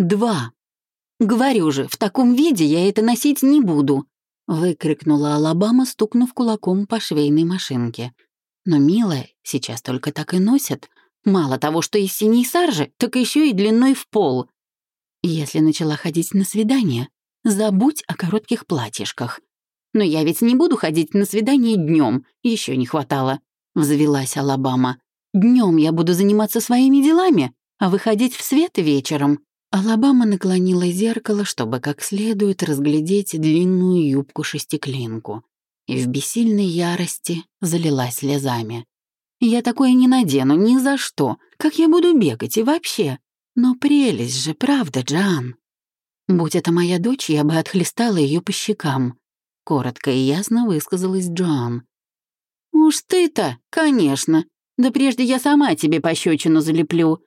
Два. Говорю же, в таком виде я это носить не буду, выкрикнула Алабама, стукнув кулаком по швейной машинке. Но, милая, сейчас только так и носят. Мало того, что из синей саржи, так еще и длиной в пол. Если начала ходить на свидание, забудь о коротких платьишках. Но я ведь не буду ходить на свидание днем, еще не хватало, взвелась Алабама. Днем я буду заниматься своими делами, а выходить в свет вечером. Алабама наклонила зеркало, чтобы как следует разглядеть длинную юбку-шестиклинку, и в бессильной ярости залилась слезами. «Я такое не надену ни за что. Как я буду бегать и вообще? Но прелесть же, правда, Джан?» «Будь это моя дочь, я бы отхлестала ее по щекам», — коротко и ясно высказалась Джоан. «Уж ты-то, конечно. Да прежде я сама тебе пощечину залеплю»,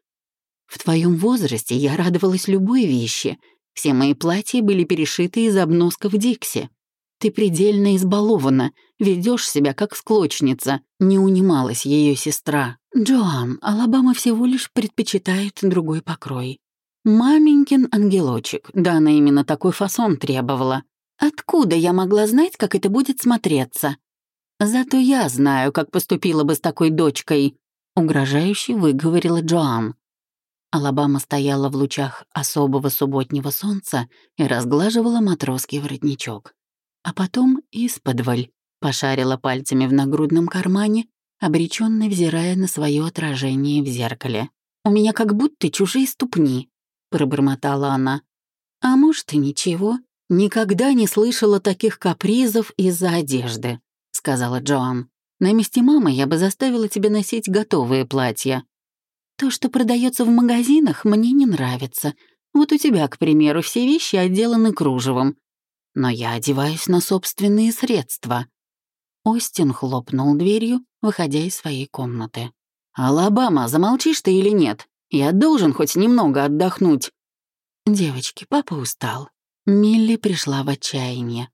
в твоем возрасте я радовалась любой вещи. Все мои платья были перешиты из обносков Дикси. Ты предельно избалована, ведешь себя как склочница. Не унималась ее сестра. Джоан, Алабама всего лишь предпочитает другой покрой. Маменькин ангелочек, да она именно такой фасон требовала. Откуда я могла знать, как это будет смотреться? Зато я знаю, как поступила бы с такой дочкой, угрожающе выговорила Джоан. Алабама стояла в лучах особого субботнего солнца и разглаживала матросский воротничок. А потом исподволь пошарила пальцами в нагрудном кармане, обреченно взирая на свое отражение в зеркале. «У меня как будто чужие ступни», — пробормотала она. «А может, и ничего. Никогда не слышала таких капризов из-за одежды», — сказала Джоан. «На месте мамы я бы заставила тебя носить готовые платья. То, что продается в магазинах, мне не нравится. Вот у тебя, к примеру, все вещи отделаны кружевом. Но я одеваюсь на собственные средства». Остин хлопнул дверью, выходя из своей комнаты. «Алабама, замолчишь ты или нет? Я должен хоть немного отдохнуть». «Девочки, папа устал». Милли пришла в отчаяние.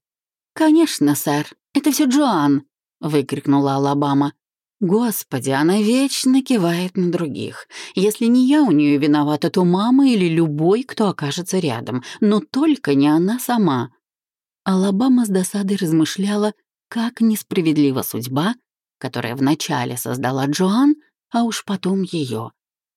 «Конечно, сэр, это все Джоан», — выкрикнула Алабама. Господи, она вечно кивает на других. Если не я у нее виновата, то мама или любой, кто окажется рядом, но только не она сама. Алабама с досадой размышляла, как несправедлива судьба, которая вначале создала Джоан, а уж потом ее.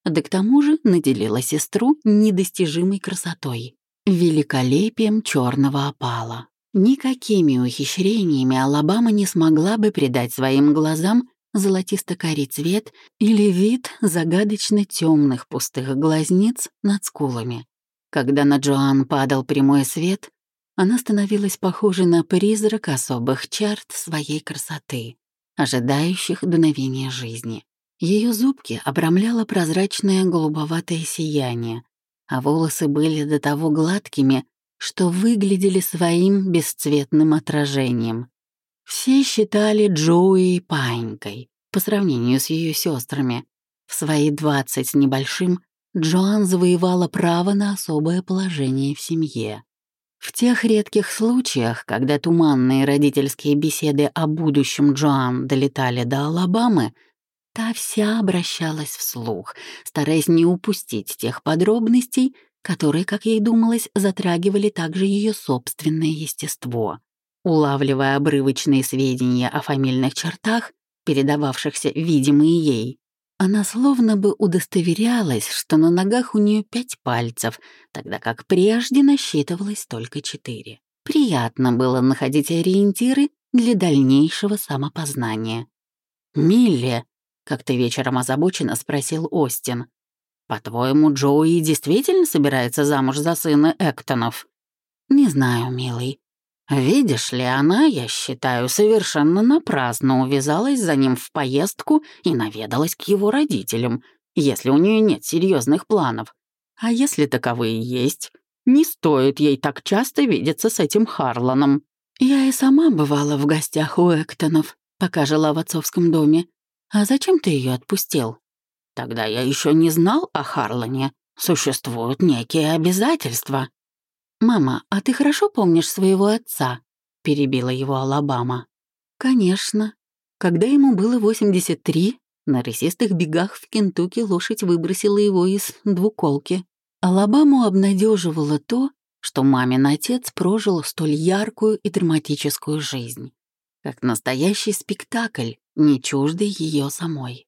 Да к тому же наделила сестру недостижимой красотой, великолепием черного опала. Никакими ухищрениями Алабама не смогла бы придать своим глазам золотисто-карий цвет или вид загадочно темных пустых глазниц над скулами. Когда на Джоан падал прямой свет, она становилась похожей на призрак особых черт своей красоты, ожидающих дуновения жизни. Ее зубки обрамляло прозрачное голубоватое сияние, а волосы были до того гладкими, что выглядели своим бесцветным отражением. Все считали Джоуи паинькой по сравнению с ее сестрами. В свои двадцать с небольшим Джоан завоевала право на особое положение в семье. В тех редких случаях, когда туманные родительские беседы о будущем Джоан долетали до Алабамы, та вся обращалась вслух, стараясь не упустить тех подробностей, которые, как ей думалось, затрагивали также ее собственное естество. Улавливая обрывочные сведения о фамильных чертах, передававшихся видимые ей, она словно бы удостоверялась, что на ногах у нее пять пальцев, тогда как прежде насчитывалось только четыре. Приятно было находить ориентиры для дальнейшего самопознания. «Милли», — как-то вечером озабоченно спросил Остин, «по-твоему, Джоуи действительно собирается замуж за сына Эктонов?» «Не знаю, милый. Видишь ли, она, я считаю, совершенно напрасно увязалась за ним в поездку и наведалась к его родителям, если у нее нет серьезных планов. А если таковые есть, не стоит ей так часто видеться с этим Харланом. Я и сама бывала в гостях у Эктонов, пока жила в отцовском доме. А зачем ты ее отпустил? Тогда я еще не знал о Харлане. Существуют некие обязательства. «Мама, а ты хорошо помнишь своего отца?» — перебила его Алабама. «Конечно. Когда ему было 83, на рысистых бегах в Кентукки лошадь выбросила его из двуколки. Алабаму обнадеживало то, что мамин отец прожил столь яркую и драматическую жизнь, как настоящий спектакль, не чуждый ее самой.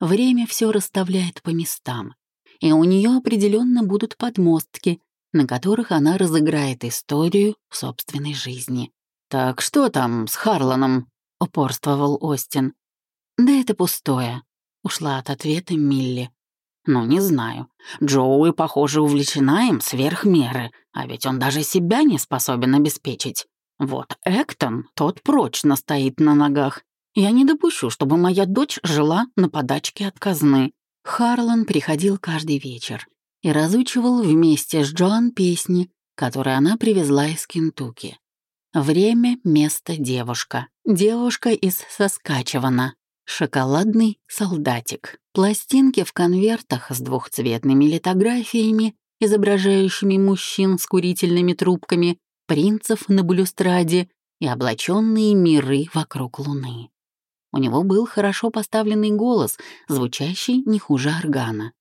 Время все расставляет по местам, и у нее определенно будут подмостки, на которых она разыграет историю собственной жизни. «Так что там с Харланом?» — упорствовал Остин. «Да это пустое», — ушла от ответа Милли. «Ну, не знаю. Джоуи, похоже, увлечена им сверх меры, а ведь он даже себя не способен обеспечить. Вот Эктон, тот прочно стоит на ногах. Я не допущу, чтобы моя дочь жила на подачке от казны». Харлан приходил каждый вечер и разучивал вместе с Джоан песни, которые она привезла из Кентукки. Время, место, девушка. Девушка из Соскачевана. Шоколадный солдатик. Пластинки в конвертах с двухцветными литографиями, изображающими мужчин с курительными трубками, принцев на балюстраде и облаченные миры вокруг луны. У него был хорошо поставленный голос, звучащий не хуже органа.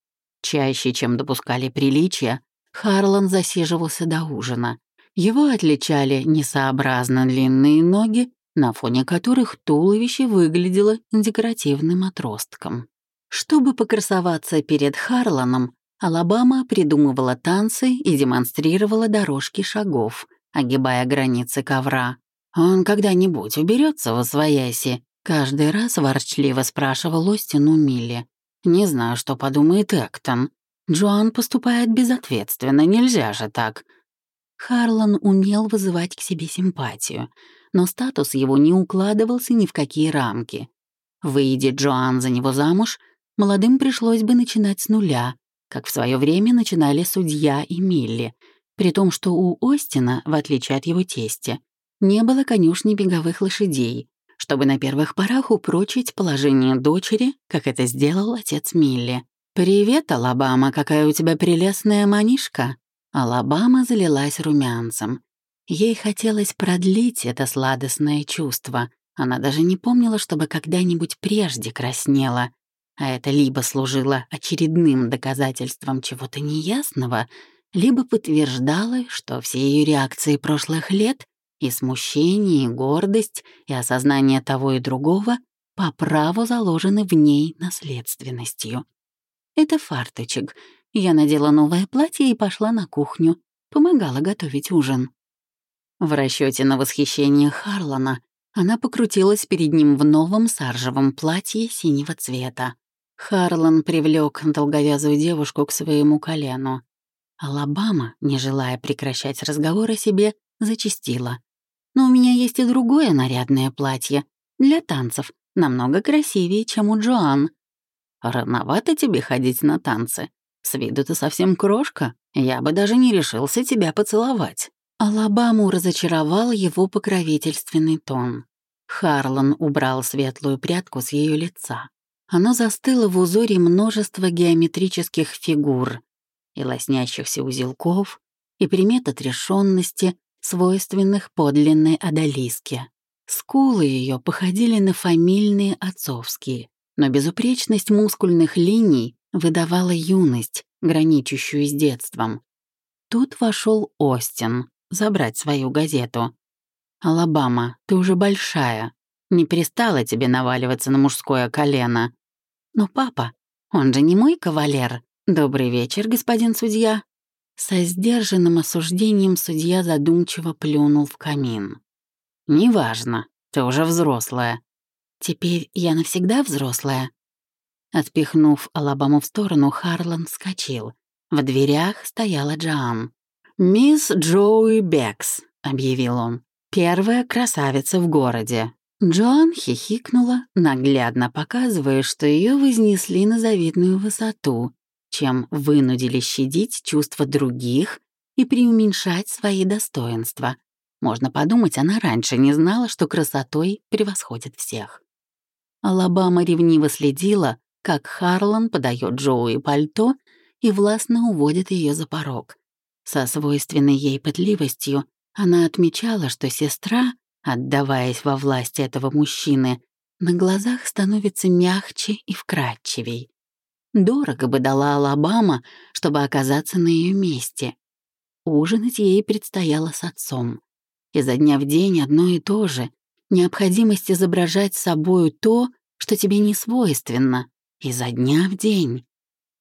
Чаще, чем допускали приличия, Харлан засиживался до ужина. Его отличали несообразно длинные ноги, на фоне которых туловище выглядело декоративным отростком. Чтобы покрасоваться перед Харланом, Алабама придумывала танцы и демонстрировала дорожки шагов, огибая границы ковра. «Он когда-нибудь уберется во свояси?» Каждый раз ворчливо спрашивал Остин у Милли. «Не знаю, что подумает Эктон. Джоан поступает безответственно, нельзя же так». Харлан умел вызывать к себе симпатию, но статус его не укладывался ни в какие рамки. Выйдет Джоан за него замуж, молодым пришлось бы начинать с нуля, как в свое время начинали судья и Милли, при том, что у Остина, в отличие от его тестя, не было конюшни беговых лошадей, чтобы на первых порах упрочить положение дочери, как это сделал отец Милли. «Привет, Алабама, какая у тебя прелестная манишка!» Алабама залилась румянцем. Ей хотелось продлить это сладостное чувство. Она даже не помнила, чтобы когда-нибудь прежде краснела. А это либо служило очередным доказательством чего-то неясного, либо подтверждало, что все ее реакции прошлых лет и смущение, и гордость, и осознание того и другого по праву заложены в ней наследственностью. Это фарточек. Я надела новое платье и пошла на кухню. Помогала готовить ужин. В расчете на восхищение Харлана она покрутилась перед ним в новом саржевом платье синего цвета. Харлан привлек долговязую девушку к своему колену. Алабама, не желая прекращать разговор о себе, зачастила. Но у меня есть и другое нарядное платье. Для танцев. Намного красивее, чем у Джоан. Рановато тебе ходить на танцы. С виду ты совсем крошка. Я бы даже не решился тебя поцеловать. Алабаму разочаровал его покровительственный тон. Харлан убрал светлую прядку с ее лица. Оно застыло в узоре множества геометрических фигур и лоснящихся узелков, и примет отрешенности, свойственных подлинной одолиске. Скулы ее походили на фамильные отцовские, но безупречность мускульных линий выдавала юность, граничащую с детством. Тут вошел Остин забрать свою газету. «Алабама, ты уже большая. Не перестала тебе наваливаться на мужское колено. Но папа, он же не мой кавалер. Добрый вечер, господин судья». Со сдержанным осуждением судья задумчиво плюнул в камин. «Неважно, ты уже взрослая». «Теперь я навсегда взрослая?» Отпихнув Алабаму в сторону, Харлан вскочил. В дверях стояла Джоан. «Мисс Джоуи Бекс», — объявил он. «Первая красавица в городе». Джоан хихикнула, наглядно показывая, что ее вознесли на завидную высоту, чем вынудили щадить чувства других и преуменьшать свои достоинства. Можно подумать, она раньше не знала, что красотой превосходит всех. Алабама ревниво следила, как Харлан подает Джоуи пальто и властно уводит ее за порог. Со свойственной ей пытливостью она отмечала, что сестра, отдаваясь во власть этого мужчины, на глазах становится мягче и вкрадчивей. Дорого бы дала Алабама, чтобы оказаться на ее месте. Ужинать ей предстояло с отцом. Изо дня в день одно и то же. Необходимость изображать собою то, что тебе не свойственно. Изо дня в день.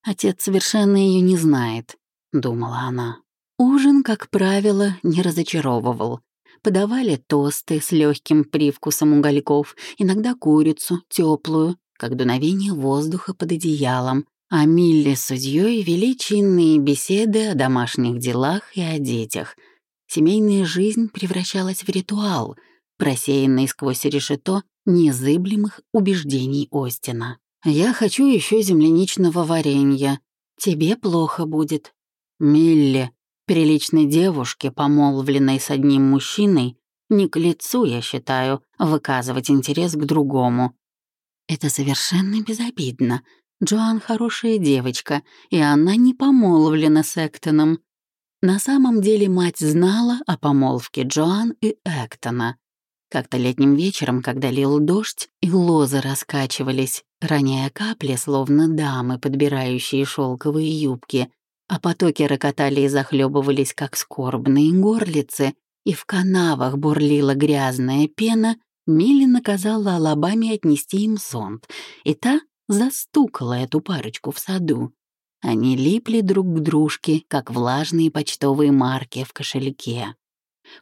Отец совершенно ее не знает, думала она. Ужин, как правило, не разочаровывал. Подавали тосты с легким привкусом угольков, иногда курицу, теплую, как дуновение воздуха под одеялом, а Милли с судьей вели чинные беседы о домашних делах и о детях. Семейная жизнь превращалась в ритуал, просеянный сквозь решето незыблемых убеждений Остина. «Я хочу еще земляничного варенья. Тебе плохо будет». «Милли, приличной девушке, помолвленной с одним мужчиной, не к лицу, я считаю, выказывать интерес к другому. Это совершенно безобидно. Джоан хорошая девочка, и она не помолвлена с Эктоном. На самом деле мать знала о помолвке Джоан и Эктона. Как-то летним вечером, когда лил дождь, и лозы раскачивались, роняя капли, словно дамы, подбирающие шелковые юбки, а потоки рокотали и захлебывались, как скорбные горлицы, и в канавах бурлила грязная пена, Милли наказала Алабаме отнести им зонт, и та застукала эту парочку в саду. Они липли друг к дружке, как влажные почтовые марки в кошельке.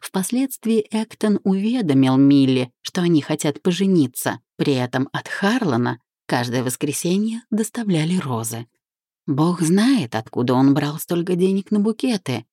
Впоследствии Эктон уведомил Милли, что они хотят пожениться, при этом от Харлана каждое воскресенье доставляли розы. Бог знает, откуда он брал столько денег на букеты.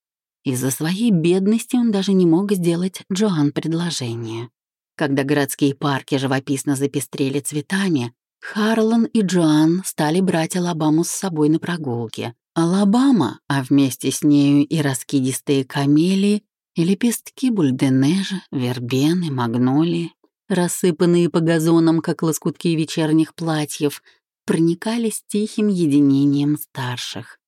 Из-за своей бедности он даже не мог сделать Джоан предложение. Когда городские парки живописно запестрели цветами, Харлан и Джоан стали брать Алабаму с собой на прогулки. Алабама, а вместе с нею и раскидистые камелии, и лепестки бульденежа, вербены, магнолии, рассыпанные по газонам, как лоскутки вечерних платьев, проникались тихим единением старших.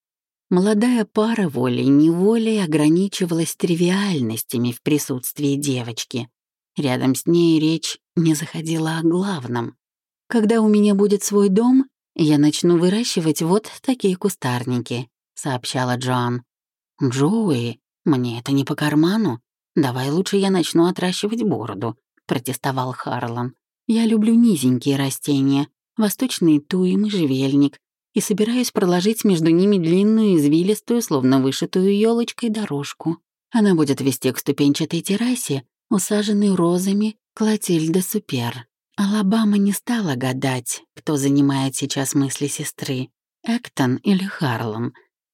Молодая пара волей-неволей ограничивалась тривиальностями в присутствии девочки. Рядом с ней речь не заходила о главном. «Когда у меня будет свой дом, я начну выращивать вот такие кустарники», — сообщала Джоан. «Джоуи, мне это не по карману. Давай лучше я начну отращивать бороду», — протестовал Харлан. «Я люблю низенькие растения, восточный туй и можжевельник, и собираюсь проложить между ними длинную извилистую, словно вышитую елочкой дорожку. Она будет вести к ступенчатой террасе, усаженный розами Клотильда Супер. Алабама не стала гадать, кто занимает сейчас мысли сестры, Эктон или Харлан.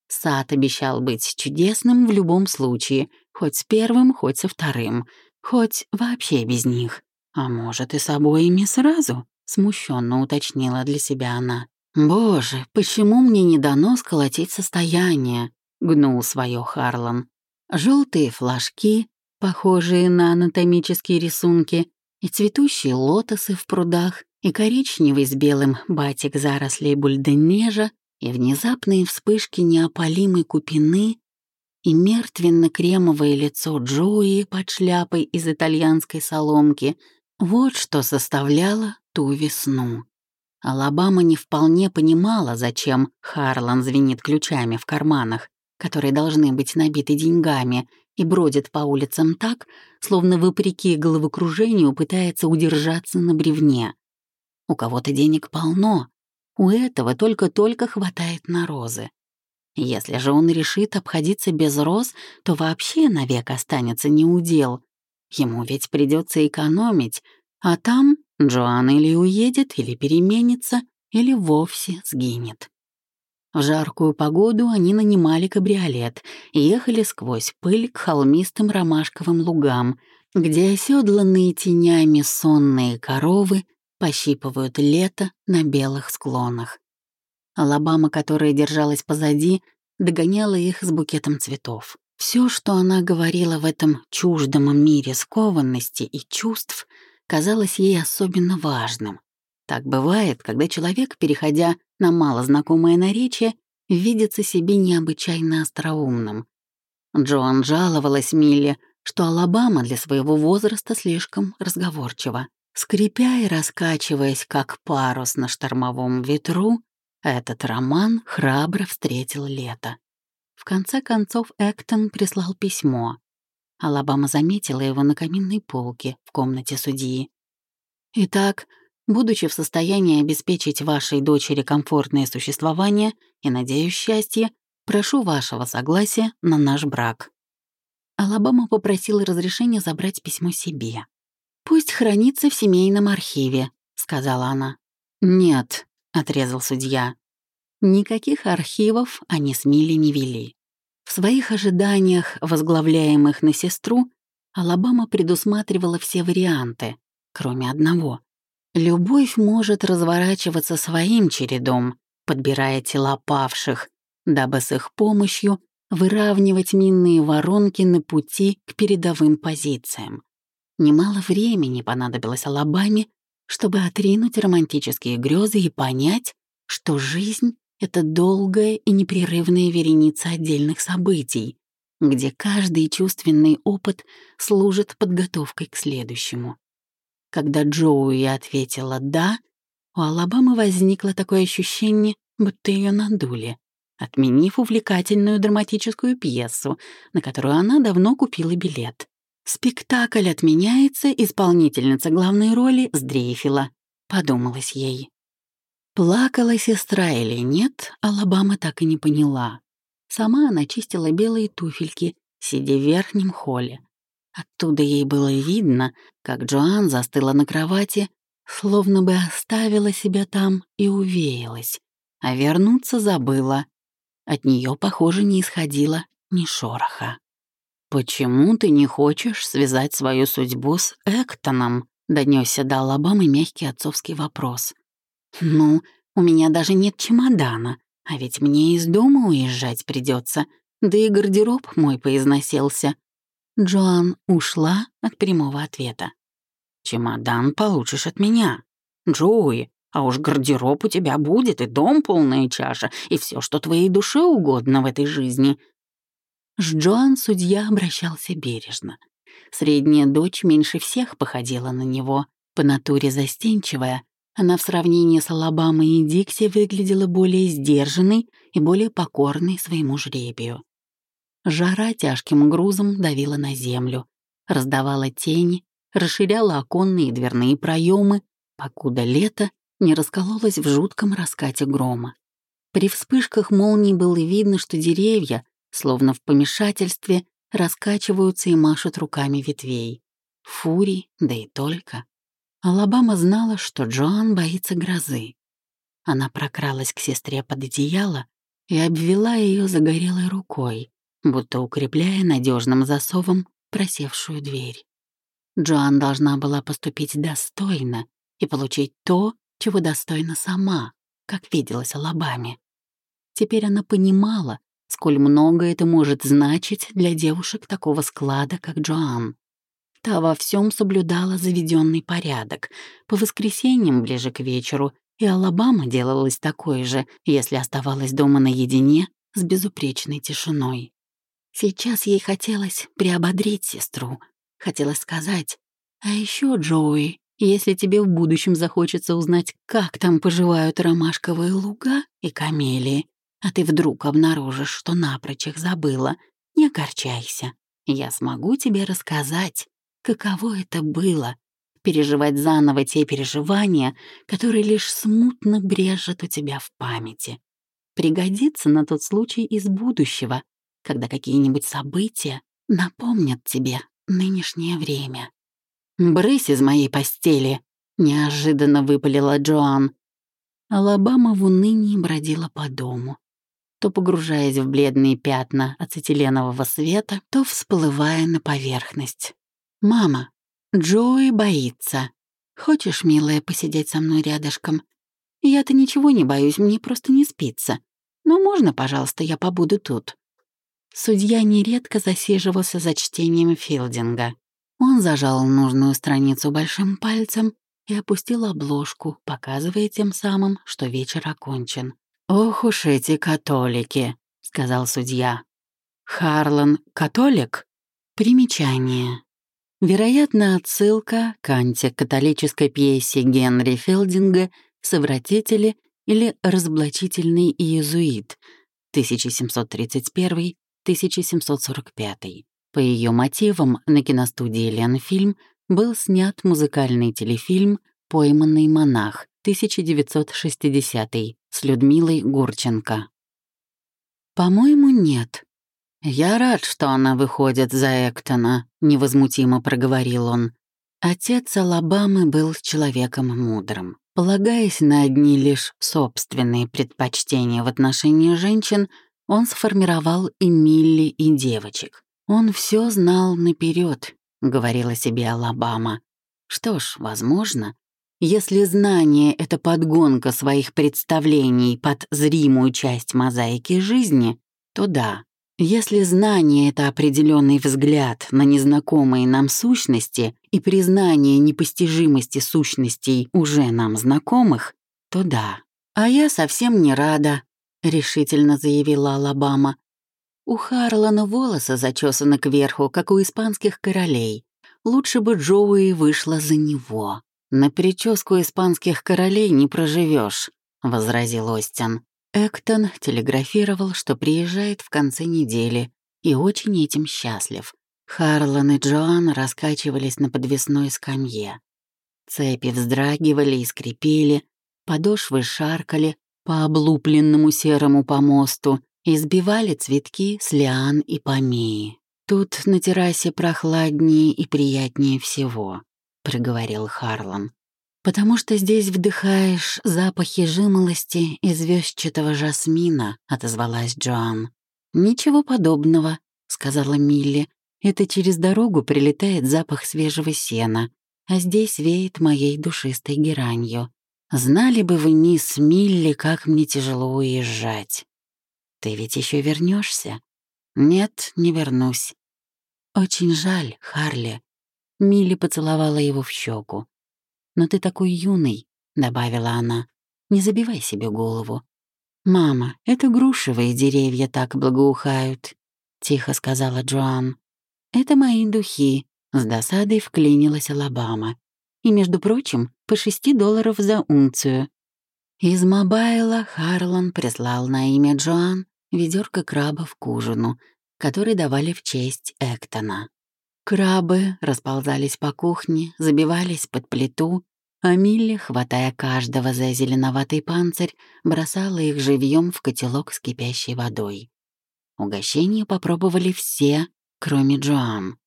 Сад обещал быть чудесным в любом случае, хоть с первым, хоть со вторым, хоть вообще без них. А может, и с обоими сразу? Смущенно уточнила для себя она. «Боже, почему мне не дано сколотить состояние?» — гнул свое Харлан. Желтые флажки, похожие на анатомические рисунки, и цветущие лотосы в прудах, и коричневый с белым батик зарослей бульденежа, и внезапные вспышки неопалимой купины, и мертвенно-кремовое лицо Джои под шляпой из итальянской соломки — вот что составляло ту весну. Алабама не вполне понимала, зачем Харлан звенит ключами в карманах, которые должны быть набиты деньгами, и бродит по улицам так, словно вопреки головокружению пытается удержаться на бревне. У кого-то денег полно, у этого только-только хватает на розы. Если же он решит обходиться без роз, то вообще навек останется неудел. Ему ведь придется экономить, а там Джоан или уедет, или переменится, или вовсе сгинет. В жаркую погоду они нанимали кабриолет и ехали сквозь пыль к холмистым ромашковым лугам, где оседланные тенями сонные коровы пощипывают лето на белых склонах. Алабама, которая держалась позади, догоняла их с букетом цветов. Все, что она говорила в этом чуждом мире скованности и чувств, казалось ей особенно важным. Так бывает, когда человек, переходя на малознакомое наречие, видится себе необычайно остроумным. Джоан жаловалась Милле, что Алабама для своего возраста слишком разговорчива. Скрипя и раскачиваясь, как парус на штормовом ветру, Этот роман храбро встретил лето. В конце концов Эктон прислал письмо. Алабама заметила его на каминной полке в комнате судьи. «Итак, будучи в состоянии обеспечить вашей дочери комфортное существование и, надеюсь, счастье, прошу вашего согласия на наш брак». Алабама попросила разрешения забрать письмо себе. «Пусть хранится в семейном архиве», — сказала она. «Нет», — отрезал судья. Никаких архивов они с Милли не вели. В своих ожиданиях, возглавляемых на сестру, Алабама предусматривала все варианты, кроме одного. Любовь может разворачиваться своим чередом, подбирая тела павших, дабы с их помощью выравнивать минные воронки на пути к передовым позициям. Немало времени понадобилось Алабаме, чтобы отринуть романтические грезы и понять, что жизнь — это долгая и непрерывная вереница отдельных событий, где каждый чувственный опыт служит подготовкой к следующему. Когда Джоуи ответила «да», у Алабамы возникло такое ощущение, будто ее надули отменив увлекательную драматическую пьесу, на которую она давно купила билет. «Спектакль отменяется, исполнительница главной роли сдрейфила», — подумалось ей. Плакала сестра или нет, Алабама так и не поняла. Сама она чистила белые туфельки, сидя в верхнем холле. Оттуда ей было видно, как Джоан застыла на кровати, словно бы оставила себя там и увеялась, а вернуться забыла. От нее, похоже, не исходило ни шороха. «Почему ты не хочешь связать свою судьбу с Эктоном?» — донесся до Алабамы мягкий отцовский вопрос. «Ну, у меня даже нет чемодана, а ведь мне из дома уезжать придется, да и гардероб мой поизносился». Джоан ушла от прямого ответа. «Чемодан получишь от меня. Джоуи, а уж гардероб у тебя будет, и дом полная чаша, и все, что твоей душе угодно в этой жизни». С Джоан судья обращался бережно. Средняя дочь меньше всех походила на него. По натуре застенчивая, она в сравнении с Алабамой и Дикси выглядела более сдержанной и более покорной своему жребию. Жара тяжким грузом давила на землю, раздавала тени, расширяла оконные и дверные проемы, покуда лето не раскололась в жутком раскате грома. При вспышках молний было видно, что деревья, словно в помешательстве, раскачиваются и машут руками ветвей. Фурий, да и только. Алабама знала, что Джоан боится грозы. Она прокралась к сестре под одеяло и обвела ее загорелой рукой, будто укрепляя надежным засовом просевшую дверь. Джоан должна была поступить достойно и получить то, чего достойна сама, как виделась Алабаме. Теперь она понимала, сколь много это может значить для девушек такого склада, как Джоан. Та во всем соблюдала заведенный порядок. По воскресеньям ближе к вечеру и Алабама делалась такой же, если оставалась дома наедине с безупречной тишиной. Сейчас ей хотелось приободрить сестру. Хотелось сказать, а еще Джоуи, если тебе в будущем захочется узнать, как там поживают ромашковые луга и камелии, а ты вдруг обнаружишь, что напрочь их забыла, не огорчайся. Я смогу тебе рассказать, каково это было — переживать заново те переживания, которые лишь смутно брежут у тебя в памяти. Пригодится на тот случай из будущего, когда какие-нибудь события напомнят тебе нынешнее время. «Брысь из моей постели!» — неожиданно выпалила Джоан. Алабама в унынии бродила по дому, то погружаясь в бледные пятна ацетиленового света, то всплывая на поверхность. «Мама, Джои боится. Хочешь, милая, посидеть со мной рядышком? Я-то ничего не боюсь, мне просто не спится. Но можно, пожалуйста, я побуду тут?» Судья нередко засиживался за чтением Филдинга. Он зажал нужную страницу большим пальцем и опустил обложку, показывая тем самым, что вечер окончен. «Ох уж эти католики», — сказал судья. «Харлан католик?» Примечание. Вероятно, отсылка к антикатолической пьесе Генри Филдинга «Совратители» или «Разоблачительный иезуит» 1731-1745. По ее мотивам на киностудии «Ленфильм» был снят музыкальный телефильм «Пойманный монах» 1960 с Людмилой Гурченко. «По-моему, нет. Я рад, что она выходит за Эктона», — невозмутимо проговорил он. Отец Алабамы был человеком мудрым. Полагаясь на одни лишь собственные предпочтения в отношении женщин, он сформировал и Милли, и девочек. Он все знал наперед, говорила себе Алабама. Что ж, возможно, если знание — это подгонка своих представлений под зримую часть мозаики жизни, то да. Если знание — это определенный взгляд на незнакомые нам сущности и признание непостижимости сущностей уже нам знакомых, то да. А я совсем не рада, — решительно заявила Алабама. У Харлана волосы зачесаны кверху, как у испанских королей. Лучше бы Джоуи вышла за него. «На прическу испанских королей не проживешь, возразил Остин. Эктон телеграфировал, что приезжает в конце недели и очень этим счастлив. Харлан и Джоан раскачивались на подвесной скамье. Цепи вздрагивали и скрипели, подошвы шаркали по облупленному серому помосту и сбивали цветки с лиан и помеи. Тут на террасе прохладнее и приятнее всего проговорил Харлан. «Потому что здесь вдыхаешь запахи жимолости и звездчатого жасмина», — отозвалась Джоан. «Ничего подобного», — сказала Милли. «Это через дорогу прилетает запах свежего сена, а здесь веет моей душистой геранью. Знали бы вы, мисс Милли, как мне тяжело уезжать. Ты ведь еще вернешься? Нет, не вернусь. Очень жаль, Харли. Милли поцеловала его в щеку. «Но ты такой юный», — добавила она. «Не забивай себе голову». «Мама, это грушевые деревья так благоухают», — тихо сказала Джоан. «Это мои духи», — с досадой вклинилась Алабама. «И, между прочим, по шести долларов за унцию». Из мобайла Харлан прислал на имя Джоан ведерко крабов к ужину, который давали в честь Эктона. Крабы расползались по кухне, забивались под плиту, а Милли, хватая каждого за зеленоватый панцирь, бросала их живьем в котелок с кипящей водой. Угощение попробовали все, кроме Джоан.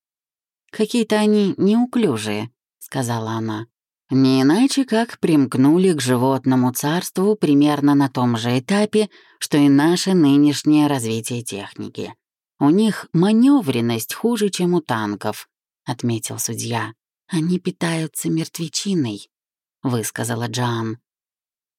«Какие-то они неуклюжие», — сказала она. «Не иначе, как примкнули к животному царству примерно на том же этапе, что и наше нынешнее развитие техники. У них маневренность хуже, чем у танков», — отметил судья. «Они питаются мертвечиной», — высказала Джан.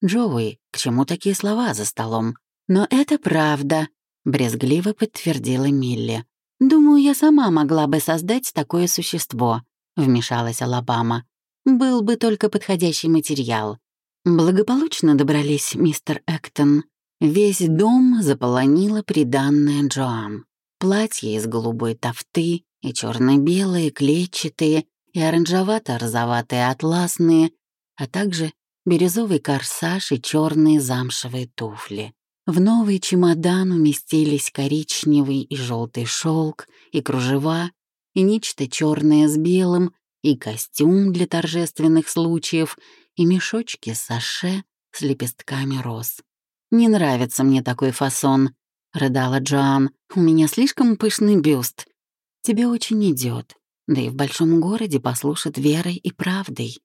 «Джоуи, к чему такие слова за столом?» «Но это правда», — брезгливо подтвердила Милли. «Думаю, я сама могла бы создать такое существо», — вмешалась Алабама. «Был бы только подходящий материал». Благополучно добрались, мистер Эктон. Весь дом заполонила приданная Джоан. Платья из голубой тофты, и черно-белые, клетчатые, и оранжевато-розоватые атласные, а также бирюзовый корсаж и черные замшевые туфли. В новый чемодан уместились коричневый и желтый шелк, и кружева, и нечто черное с белым, и костюм для торжественных случаев, и мешочки саше с лепестками роз. «Не нравится мне такой фасон», — рыдала Джоан. «У меня слишком пышный бюст. Тебе очень идет, да и в большом городе послушат верой и правдой.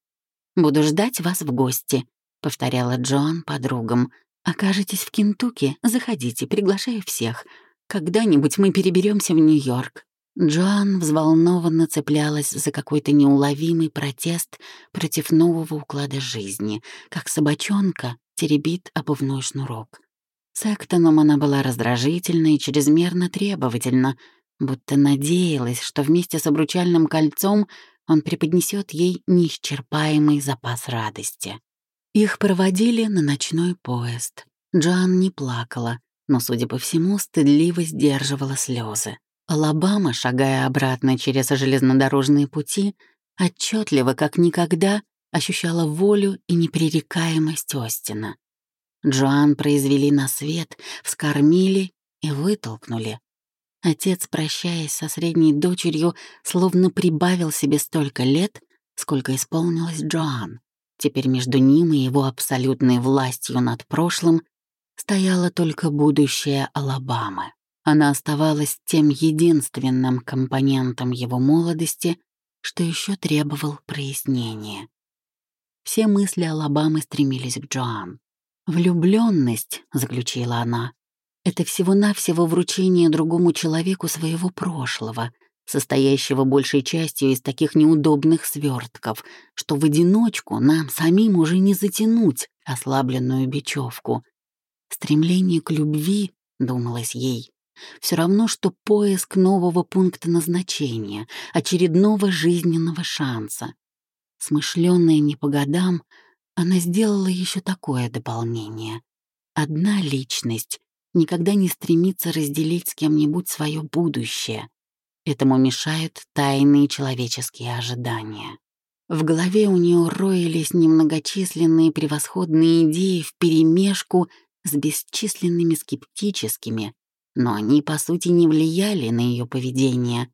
Буду ждать вас в гости», — повторяла Джоан подругам. «Окажетесь в Кентукки, заходите, приглашаю всех. Когда-нибудь мы переберемся в Нью-Йорк». Джоан взволнованно цеплялась за какой-то неуловимый протест против нового уклада жизни, как собачонка теребит обувной шнурок. С Эктоном она была раздражительна и чрезмерно требовательна, будто надеялась, что вместе с обручальным кольцом он преподнесет ей неисчерпаемый запас радости. Их проводили на ночной поезд. Джан не плакала, но, судя по всему, стыдливо сдерживала слезы. Алабама, шагая обратно через железнодорожные пути, отчетливо, как никогда, ощущала волю и непререкаемость Остина. Джоан произвели на свет, вскормили и вытолкнули. Отец, прощаясь со средней дочерью, словно прибавил себе столько лет, сколько исполнилось Джоан. Теперь между ним и его абсолютной властью над прошлым стояло только будущее Алабамы. Она оставалась тем единственным компонентом его молодости, что еще требовал прояснения. Все мысли Алабамы стремились к Джоан. Влюбленность, заключила она, это всего-навсего вручение другому человеку своего прошлого, состоящего большей частью из таких неудобных свертков, что в одиночку нам самим уже не затянуть ослабленную бечевку. Стремление к любви, думалось ей, все равно, что поиск нового пункта назначения, очередного жизненного шанса. Смышленная не по годам, она сделала еще такое дополнение. Одна личность никогда не стремится разделить с кем-нибудь свое будущее. Этому мешают тайные человеческие ожидания. В голове у нее роились немногочисленные превосходные идеи вперемешку с бесчисленными скептическими, но они, по сути, не влияли на ее поведение.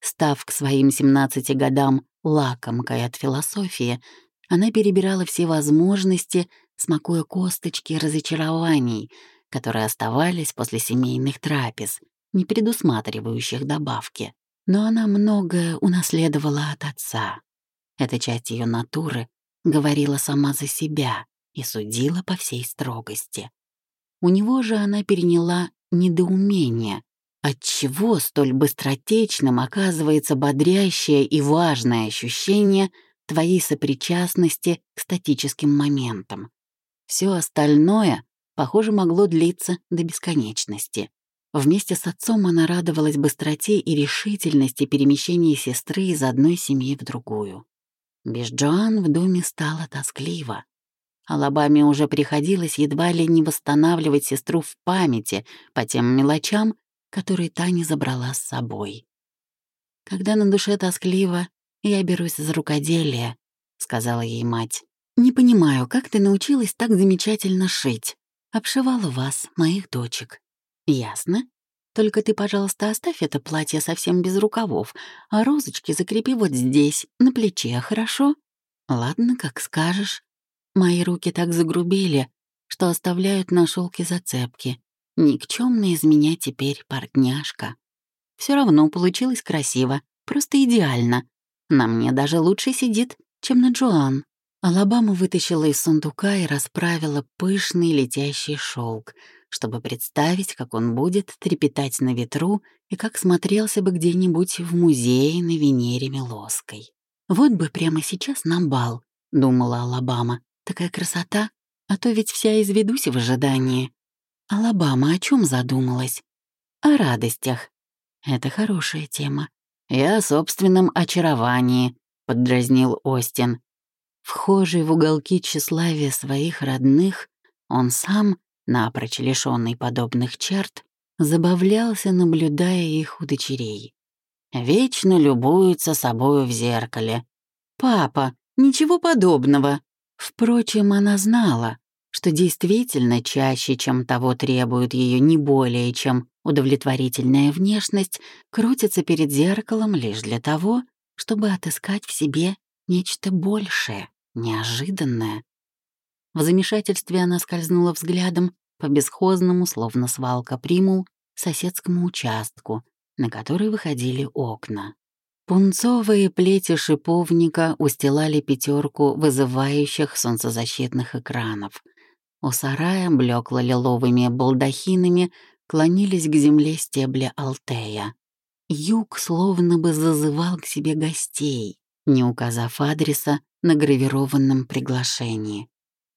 Став к своим 17 годам лакомкой от философии, она перебирала все возможности, смакуя косточки разочарований, которые оставались после семейных трапез, не предусматривающих добавки. Но она многое унаследовала от отца. Эта часть ее натуры говорила сама за себя и судила по всей строгости. У него же она переняла недоумение, отчего столь быстротечным оказывается бодрящее и важное ощущение твоей сопричастности к статическим моментам. Все остальное, похоже, могло длиться до бесконечности. Вместе с отцом она радовалась быстроте и решительности перемещения сестры из одной семьи в другую. Без Джоан в доме стало тоскливо. Алабаме уже приходилось едва ли не восстанавливать сестру в памяти по тем мелочам, которые Таня забрала с собой. «Когда на душе тоскливо, я берусь за рукоделие», — сказала ей мать. «Не понимаю, как ты научилась так замечательно шить. Обшивала вас, моих дочек». «Ясно. Только ты, пожалуйста, оставь это платье совсем без рукавов, а розочки закрепи вот здесь, на плече, хорошо?» «Ладно, как скажешь». Мои руки так загрубели, что оставляют на шелке зацепки. Никчемная из меня теперь портняшка. Все равно получилось красиво, просто идеально. На мне даже лучше сидит, чем на Джоан. Алабама вытащила из сундука и расправила пышный летящий шелк, чтобы представить, как он будет трепетать на ветру и как смотрелся бы где-нибудь в музее на Венере Милоской. «Вот бы прямо сейчас на бал», — думала Алабама. Такая красота, а то ведь вся изведусь в ожидании. Алабама о чем задумалась? О радостях. Это хорошая тема. И о собственном очаровании, поддразнил Остин. Вхожий в уголки тщеславия своих родных, он сам, напрочь лишённый подобных черт, забавлялся, наблюдая их у дочерей. Вечно любуются собою в зеркале. «Папа, ничего подобного», Впрочем, она знала, что действительно чаще, чем того требует ее не более чем удовлетворительная внешность, крутится перед зеркалом лишь для того, чтобы отыскать в себе нечто большее, неожиданное. В замешательстве она скользнула взглядом по бесхозному, словно свалка примул, соседскому участку, на который выходили окна. Пунцовые плети шиповника устилали пятерку вызывающих солнцезащитных экранов. У сарая, блекло-лиловыми балдахинами, клонились к земле стебли Алтея. Юг словно бы зазывал к себе гостей, не указав адреса на гравированном приглашении.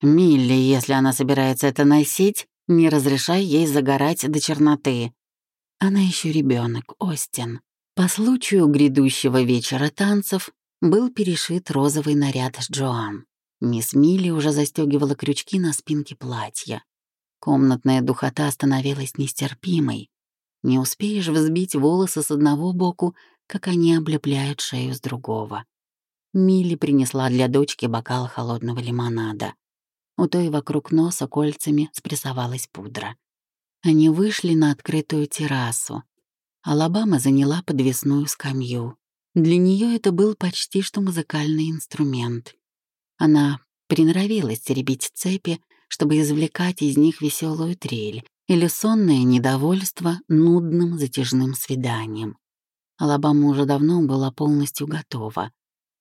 «Милли, если она собирается это носить, не разрешай ей загорать до черноты». Она еще ребенок, Остин. По случаю грядущего вечера танцев был перешит розовый наряд Джоан. Мисс Милли уже застегивала крючки на спинке платья. Комнатная духота становилась нестерпимой. Не успеешь взбить волосы с одного боку, как они облепляют шею с другого. Милли принесла для дочки бокал холодного лимонада. У той вокруг носа кольцами спрессовалась пудра. Они вышли на открытую террасу. Алабама заняла подвесную скамью. Для нее это был почти что музыкальный инструмент. Она приноровилась теребить цепи, чтобы извлекать из них веселую трель или сонное недовольство нудным затяжным свиданием. Алабама уже давно была полностью готова.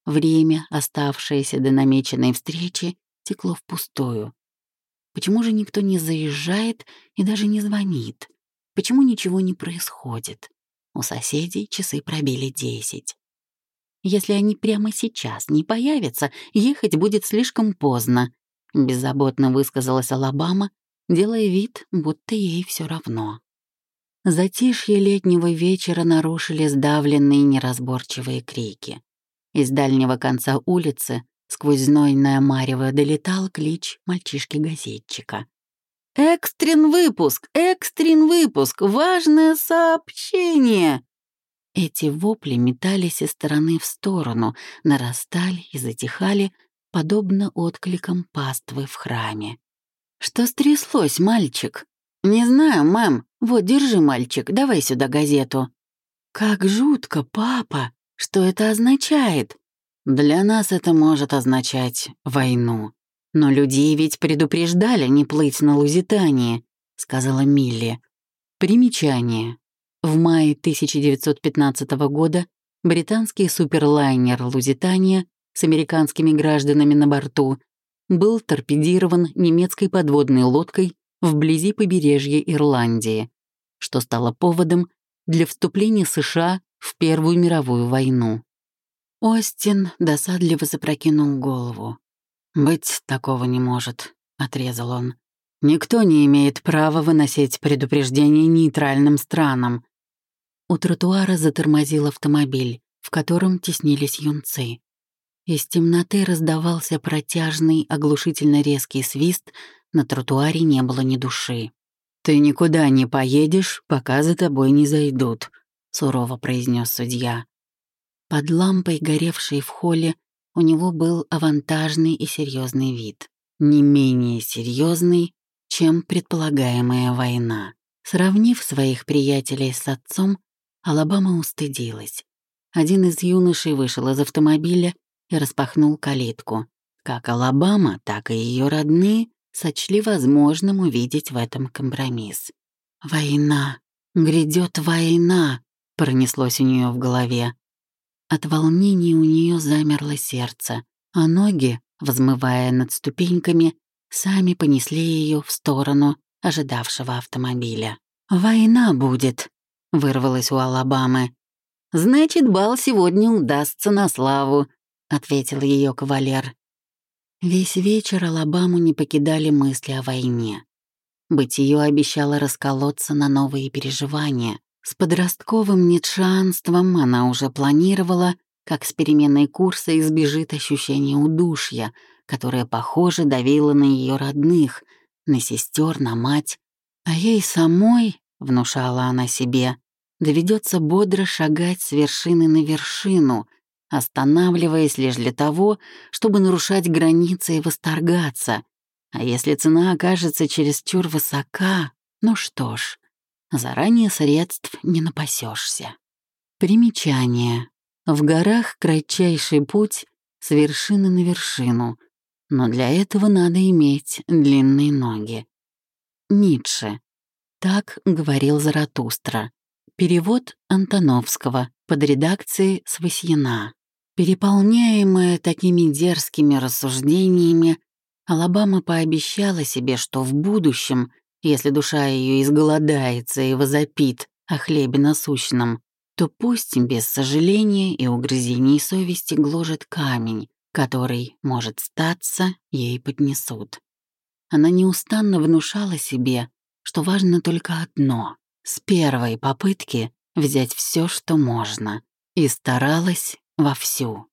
Время, оставшееся до намеченной встречи, текло впустую. Почему же никто не заезжает и даже не звонит? Почему ничего не происходит? У соседей часы пробили десять. Если они прямо сейчас не появятся, ехать будет слишком поздно, беззаботно высказалась Алабама, делая вид, будто ей все равно. Затишье летнего вечера нарушили сдавленные неразборчивые крики. Из дальнего конца улицы сквозь знойное марево долетал клич мальчишки-газетчика. «Экстрен выпуск! Экстрен выпуск! Важное сообщение!» Эти вопли метались из стороны в сторону, нарастали и затихали, подобно откликам паствы в храме. «Что стряслось, мальчик?» «Не знаю, мам. Вот, держи, мальчик, давай сюда газету». «Как жутко, папа! Что это означает?» «Для нас это может означать войну. Но людей ведь предупреждали не плыть на Лузитании», — сказала Милли. Примечание. В мае 1915 года британский суперлайнер «Лузитания» с американскими гражданами на борту был торпедирован немецкой подводной лодкой вблизи побережья Ирландии, что стало поводом для вступления США в Первую мировую войну. Остин досадливо запрокинул голову. «Быть такого не может», — отрезал он. «Никто не имеет права выносить предупреждения нейтральным странам. У тротуара затормозил автомобиль, в котором теснились юнцы. Из темноты раздавался протяжный, оглушительно резкий свист, на тротуаре не было ни души. «Ты никуда не поедешь, пока за тобой не зайдут», — сурово произнес судья. Под лампой, горевшей в холле, у него был авантажный и серьезный вид. Не менее серьезный, чем предполагаемая война. Сравнив своих приятелей с отцом, Алабама устыдилась. Один из юношей вышел из автомобиля и распахнул калитку. Как Алабама, так и ее родные сочли возможным увидеть в этом компромисс. «Война! Грядет война!» — пронеслось у нее в голове. От волнения у нее замерло сердце, а ноги, взмывая над ступеньками, сами понесли ее в сторону ожидавшего автомобиля. «Война будет!» вырвалось у Алабамы. «Значит, бал сегодня удастся на славу», — ответил ее кавалер. Весь вечер Алабаму не покидали мысли о войне. Быть ее обещала расколоться на новые переживания. С подростковым нетшанством она уже планировала, как с переменной курса избежит ощущения удушья, которое, похоже, давило на ее родных, на сестер, на мать. А ей самой, — внушала она себе, доведется бодро шагать с вершины на вершину, останавливаясь лишь для того, чтобы нарушать границы и восторгаться. А если цена окажется чересчур высока, ну что ж, заранее средств не напасешься. Примечание. В горах кратчайший путь с вершины на вершину, но для этого надо иметь длинные ноги. Ницше. Так говорил Заратустра. Перевод Антоновского под редакцией Свасьяна. Переполняемая такими дерзкими рассуждениями, Алабама пообещала себе, что в будущем, если душа ее изголодается и возопит о хлебе насущном, то пусть без сожаления и угрызений совести гложет камень, который, может статься, ей поднесут. Она неустанно внушала себе, что важно только одно с первой попытки взять все, что можно, и старалась вовсю.